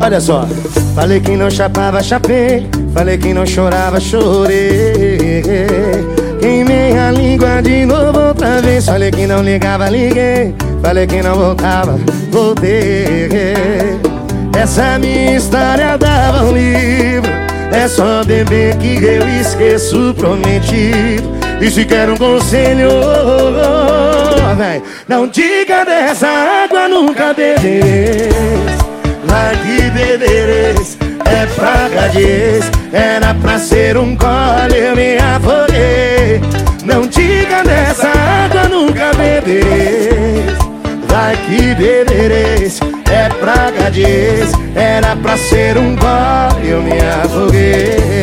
Olha só, falei que não chapava, chapei. Falei que não chorava, chorei. Queimei a língua de novo outra vez. Falei que não ligava, liguei. Falei que não voltava, voltei. Essa minha história dava um livro. É só beber que eu esqueço prometido. E se quer um conselho, véi, não diga dessa água nunca beber. Vai que beberes é praga de ex Era pra ser um gole, eu me afoguei. Não diga dessa água, nunca bebereis Vai que bebereis é praga de ex Era pra ser um gole, eu me afoguei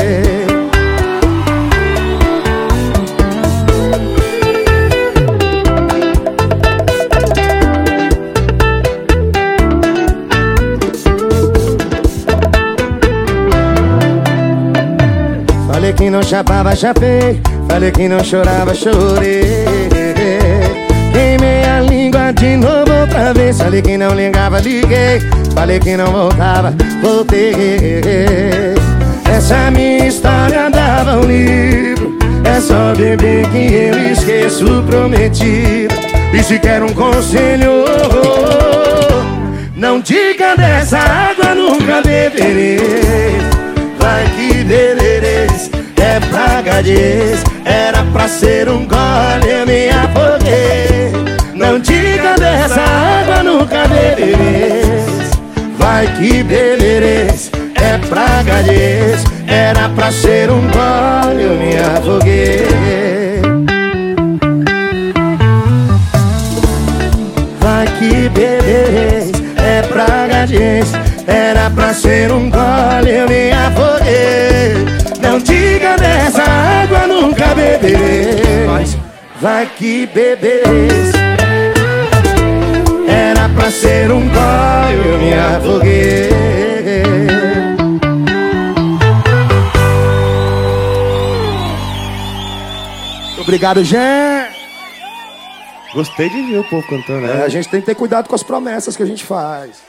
que não chapava, chapei. Falei que não chorava, chorei. Queimei a língua de novo outra vez. Falei que não ligava, liguei. Falei que não voltava, voltei. Essa minha história dava um livro. É só beber que eu esqueço o prometido. E se quer um conselho Não diga dessa água, nunca de ex Era pra ser um gole, eu me afoguei Não diga dessa água, nunca bebereis Vai que bebereis é praga de ex Era pra ser um gole, eu me afoguei Vai que bebereis é praga de ex Era pra ser um gole, eu me afoguei Vai que bebereis Era pra ser um gole, eu me afoguei Obrigado, gente. Gostei de ver o povo cantando, né? É, a gente tem que ter cuidado com as promessas que a gente faz.